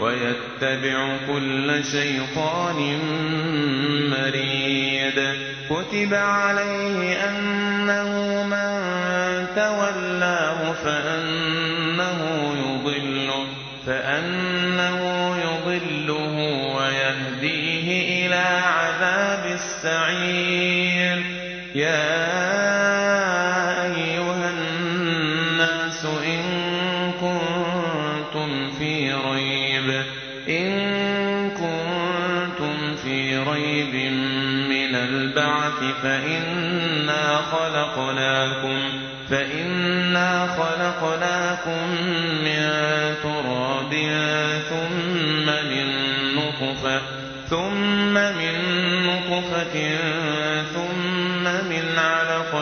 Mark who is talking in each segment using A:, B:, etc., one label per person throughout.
A: ويتبع كل شيطان مريد كتب عليه أنه من تولاه فأنه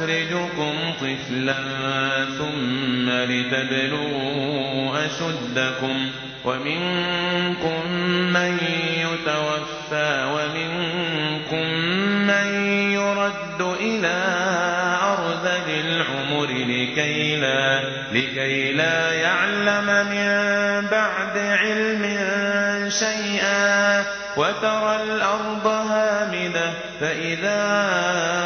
A: يخرجكم طِفْلًا ثُمَّ لِتَبْلُغُوا أَشُدَّكُمْ وَمِنكُم مَّن يُتَوَفَّىٰ وَمِنكُم مَّن يُرَدُّ إِلَىٰ أرض الْعُمُرِ لكي لكي لا, لا يَعْلَمَ مِن بَعْدِ عِلْمٍ شَيْئًا ۗ وَتَرَى الْأَرْضَ هَامِدَةً فَإِذَا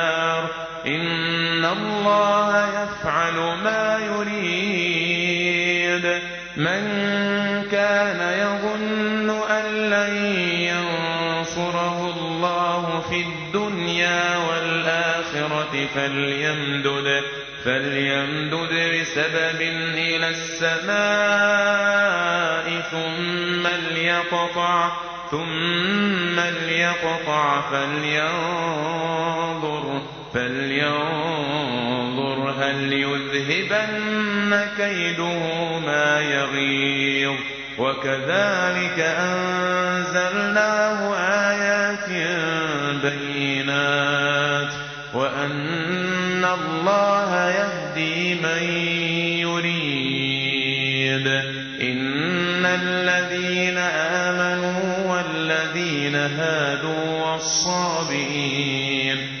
A: اللَّهَ يَفْعَلُ مَا يُرِيدُ مَن كَانَ يَظُنُّ أَن لَّن يَنصُرَهُ اللَّهُ فِي الدُّنْيَا وَالْآخِرَةِ فَلْيَمْدُدْ فليمدد بِسَبَبٍ إِلَى السَّمَاءِ ثُمَّ لْيَقْطَعْ ثم ليقطع فلينظر فَلْيَنظُرْ فَلْيُذْهِبَنَّ كَيْدُهُ مَا يَغِيظُ وَكَذَٰلِكَ أَنزَلْنَاهُ آيَاتٍ بَيِّنَاتٍ ۖ وَأَنَّ اللَّهَ يَهْدِي مَن يُرِيدُ ۚ إِنَّ الَّذِينَ آمَنُوا وَالَّذِينَ هَادُوا وَالصَّابِئِينَ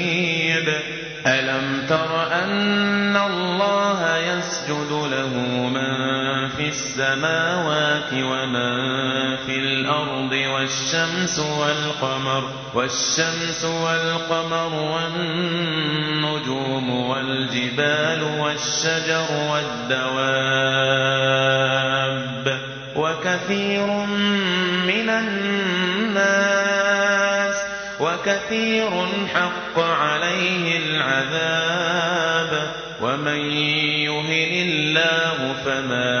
A: السماوات ومن في الأرض والشمس والقمر والشمس والقمر والنجوم والجبال والشجر والدواب وكثير من الناس وكثير حق عليه العذاب ومن يهن الله فما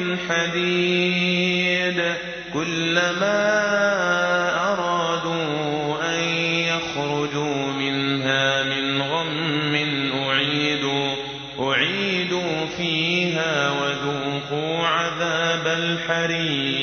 A: من حديد كلما أرادوا أن يخرجوا منها من غم أعيدوا, أعيدوا فيها وذوقوا عذاب الحريق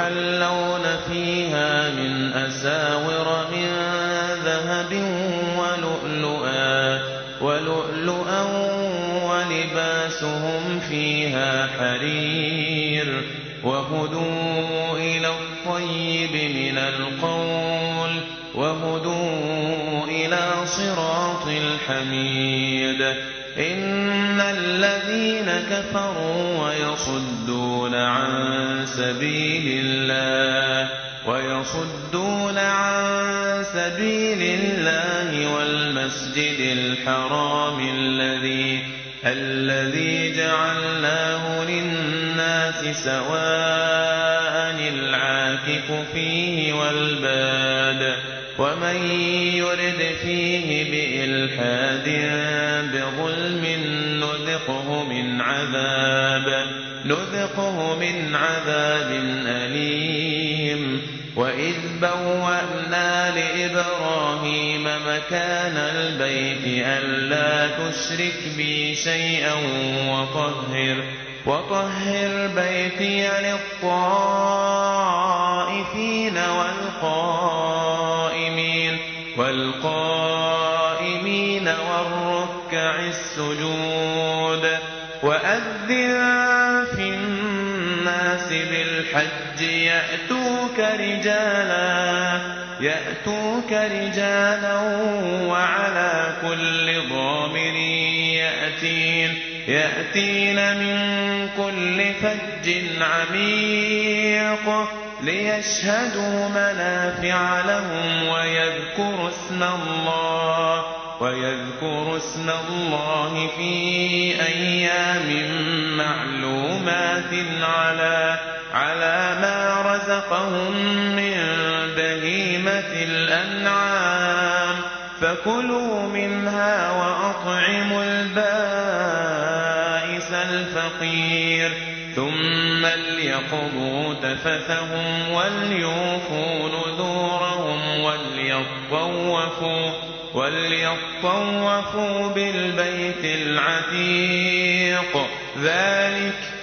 A: يُحَلَّوْنَ فِيهَا مِنْ أَسَاوِرَ مِن ذَهَبٍ وَلُؤْلُؤًا وَلِبَاسُهُمْ فِيهَا حَرِيرٌ وَهُدُوا إِلَى الطَّيِّبِ مِنَ الْقَوْلِ وَهُدُوا إِلَىٰ صِرَاطِ الْحَمِيدِ إِنَّ الَّذِينَ كَفَرُوا وَيَصُدُّونَ عَن سَبِيلِ اللَّهِ وَيَصُدُّونَ عَن سَبِيلِ اللَّهِ وَالْمَسْجِدِ الْحَرَامِ الَّذِي الذي جَعَلْنَاهُ لِلنَّاسِ سواه نذوقه من عذاب أليم وإذ بوأنا لإبراهيم مكان البيت ألا تشرك بي شيئا وطهر وطهر بيتي للطائفين والقائمين والقائمين والركع السجود وأذن الحج يأتوك رجالا يأتوك رجالا وعلى كل ضامر يأتين يأتين من كل فج عميق ليشهدوا منافع لهم ويذكروا اسم الله ويذكروا اسم الله في أيام معلومات على عَلَىٰ مَا رَزَقَهُم مِّن بَهِيمَةِ الْأَنْعَامِ ۖ فَكُلُوا مِنْهَا وَأَطْعِمُوا الْبَائِسَ الْفَقِيرَ ثُمَّ لْيَقْضُوا تَفَثَهُمْ وَلْيُوفُوا نُذُورَهُمْ وَلْيَطَّوَّفُوا وليطوفوا بِالْبَيْتِ الْعَتِيقِ ۚ ذَٰلِكَ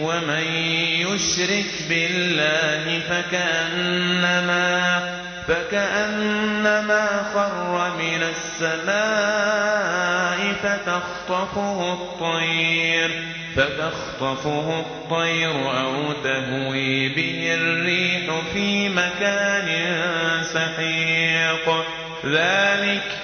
A: ومن يشرك بالله فكأنما فكأنما خر من السماء فتخطفه الطير فتخطفه الطير أو تهوي به الريح في مكان سحيق ذلك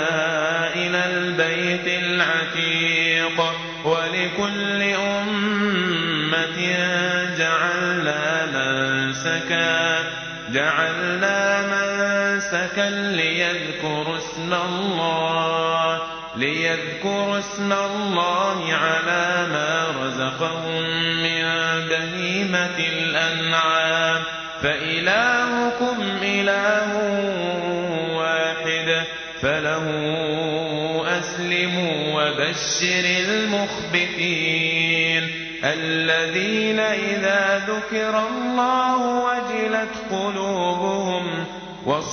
A: مَسَكًا لِيَذْكُرُوا اسْمَ اللَّهِ لِيَذْكُرُوا اسْمَ اللَّهِ عَلَى مَا رَزَقَهُم مِّن بَهِيمَةِ الْأَنْعَامِ ۖ فَإِلَٰهُكُمْ إِلَٰهٌ وَاحِدٌ ۖ فَلَهُ أَسْلِمُوا ۗ وَبَشِّرِ الْمُخْبِتِينَ الَّذِينَ إِذَا ذُكِرَ اللَّهُ وَجِلَتْ قُلُوبُهُمْ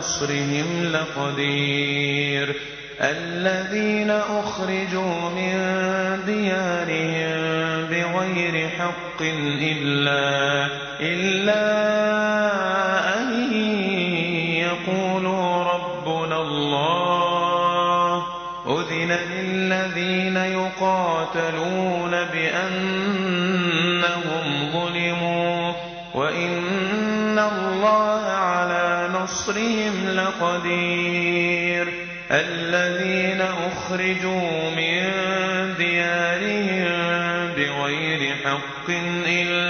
A: نَصْرِهِمْ لَقَدِيرٌ الَّذِينَ أُخْرِجُوا مِن دِيَارِهِم بِغَيْرِ حَقٍّ إِلَّا إِلَّا أَن يَقُولُوا رَبُّنَا اللَّهُ أُذِنَ لِلَّذِينَ يُقَاتَلُونَ نَصْرِهِمْ لَقَدِيرٌ الَّذِينَ أُخْرِجُوا مِن دِيَارِهِم بِغَيْرِ حَقٍّ إِلَّا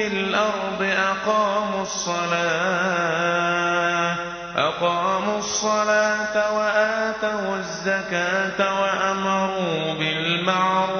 A: فِي الْأَرْضِ أَقَامُوا الصَّلَاةَ أَقَامُوا الصَّلَاةَ وَآتَوُا الزَّكَاةَ وَأَمَرُوا بِالْمَعْرُوفِ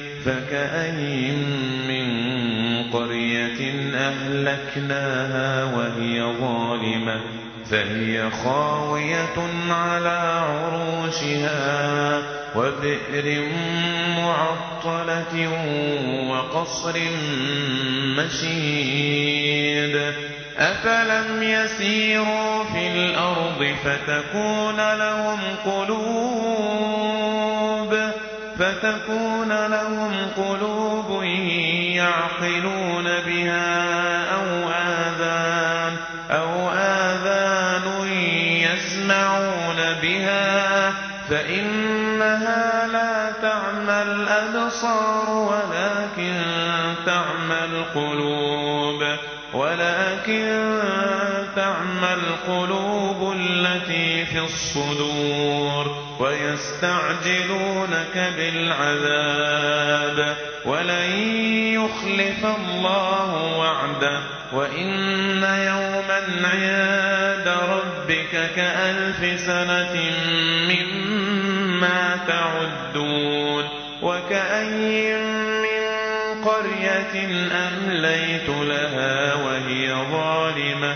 A: فَكَأَيِّن مِّن قَرْيَةٍ أَهْلَكْنَاهَا وَهِيَ ظَالِمَةٌ فَهِيَ خَاوِيَةٌ عَلَىٰ عُرُوشِهَا وَبِئْرٍ مُّعَطَّلَةٍ وَقَصْرٍ مَّشِيدٍ أَفَلَمْ يَسِيرُوا فِي الْأَرْضِ فَتَكُونَ لَهُمْ قُلُوبٌ فَتَكُونَ لَهُمْ قُلُوبٌ يَعْقِلُونَ بِهَا أَوْ آذَانٌ أو آذان يَسْمَعُونَ بِهَا ۖ فَإِنَّهَا لَا تَعْمَى الْأَبْصَارُ وَلَٰكِن تَعْمَى الْقُلُوبُ ولكن القلوب التي في الصدور ويستعجلونك بالعذاب ولن يخلف الله وعده وإن يوما عند ربك كألف سنة مما تعدون وكأي من قرية أمليت لها وهي ظالمة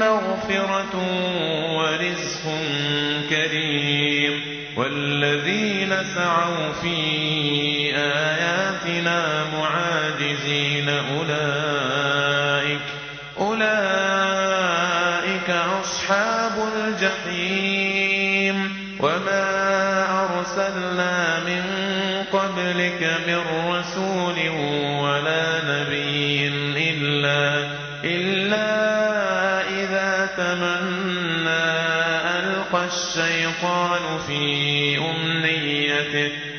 A: مَّغْفِرَةٌ وَرِزْقٌ كَرِيمٌ وَالَّذِينَ سَعَوْا فِي آيَاتِنَا مُعَاجِزِينَ أُولَئِكَ أُولَئِكَ أَصْحَابُ الْجَحِيمِ وَمَا أَرْسَلْنَا مِن قَبْلِكَ مِن رَّسُولٍ وَلَا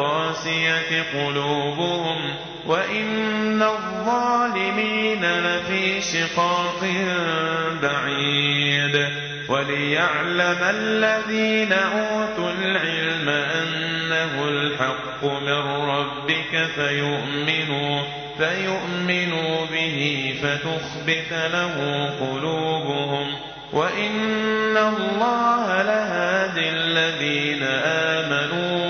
A: القاسية قلوبهم وإن الظالمين لفي شقاق بعيد وليعلم الذين أوتوا العلم أنه الحق من ربك فيؤمنوا فيؤمنوا به فتخبت له قلوبهم وإن الله لهادي الذين آمنوا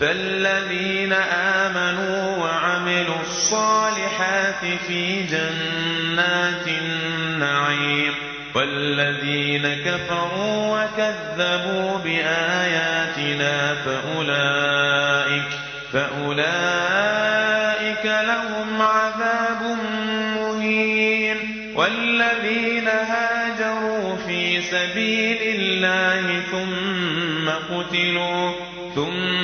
A: فالذين آمنوا وعملوا الصالحات في جنات النعيم والذين كفروا وكذبوا بآياتنا فأولئك فأولئك لهم عذاب مهين والذين هاجروا في سبيل الله ثم قتلوا ثم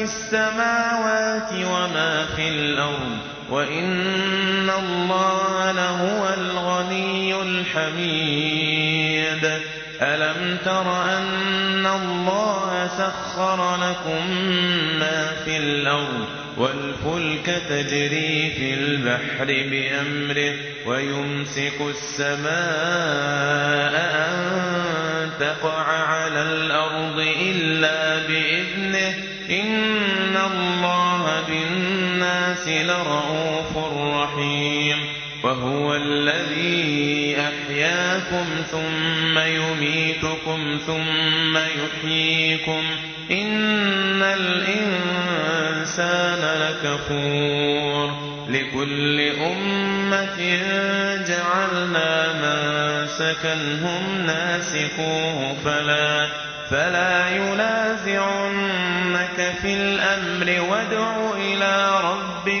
A: في السماوات وما في الأرض وإن الله لهو الغني الحميد ألم تر أن الله سخر لكم ما في الأرض والفلك تجري في البحر بأمره ويمسك السماء أن تقع وَهُوَ الَّذِي أَحْيَاكُمْ ثُمَّ يُمِيتُكُمْ ثُمَّ يُحْيِيكُمْ ۗ إِنَّ الْإِنسَانَ لَكَفُورٌ لِّكُلِّ أُمَّةٍ جَعَلْنَا من سكنهم نَاسِكُوهُ ۖ فَلَا يُنَازِعُنَّكَ فِي الْأَمْرِ ۚ وَادْعُ إِلَىٰ رَبِّكَ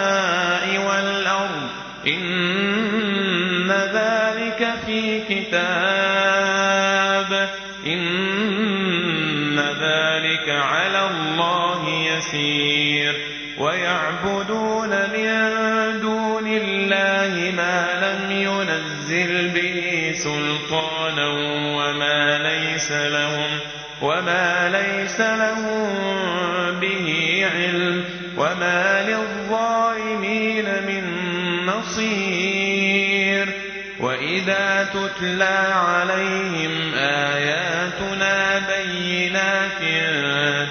A: إن ذلك في كتاب إن ذلك على الله يسير ويعبدون من دون الله ما لم ينزل به سلطانا وما ليس لهم وما ليس لهم تتلى عليهم آياتنا بينات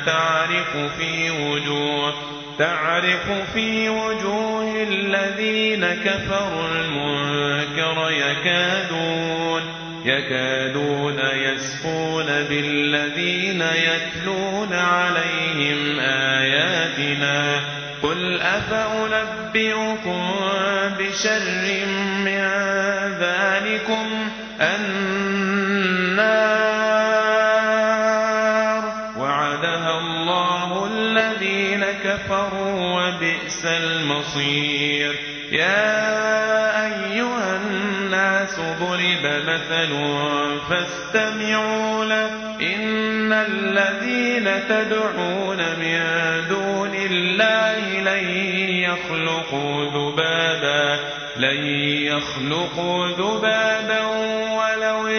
A: تعرف في وجوه تعرف في وجوه الذين كفروا المنكر يكادون يكادون يسقون بالذين يتلون عليهم آياتنا قل أفأنبئكم بشر من النَّارَ ۖ وَعَدَهَا اللَّهُ الَّذِينَ كَفَرُوا ۖ وَبِئْسَ الْمَصِيرُ يَا أَيُّهَا النَّاسُ ضُرِبَ مَثَلٌ فَاسْتَمِعُوا لَهُ ۚ إِنَّ الَّذِينَ تَدْعُونَ مِن دُونِ اللَّهِ لَن يَخْلُقُوا ذُبَابًا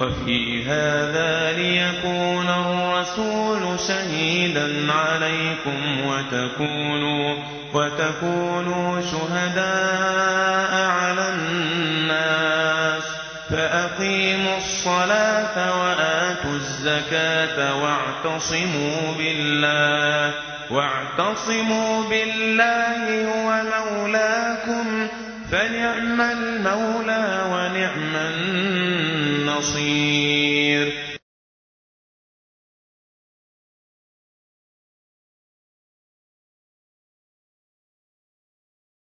A: وفي هذا ليكون الرسول شهيدا عليكم وتكونوا وتكونوا شهداء على الناس فأقيموا الصلاة وآتوا الزكاة واعتصموا بالله واعتصموا بالله هو مولاكم فنعم المولى ونعم بصير